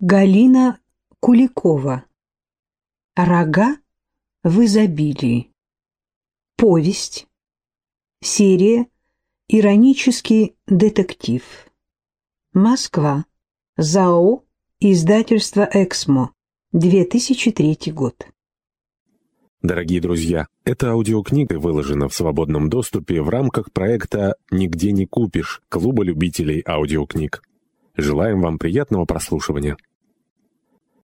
Галина Куликова. Рога в изобилии. Повесть. Серия «Иронический детектив». Москва. ЗАО. Издательство «Эксмо». 2003 год. Дорогие друзья, эта аудиокнига выложена в свободном доступе в рамках проекта «Нигде не купишь» Клуба любителей аудиокниг. Желаем вам приятного прослушивания.